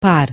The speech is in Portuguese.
par.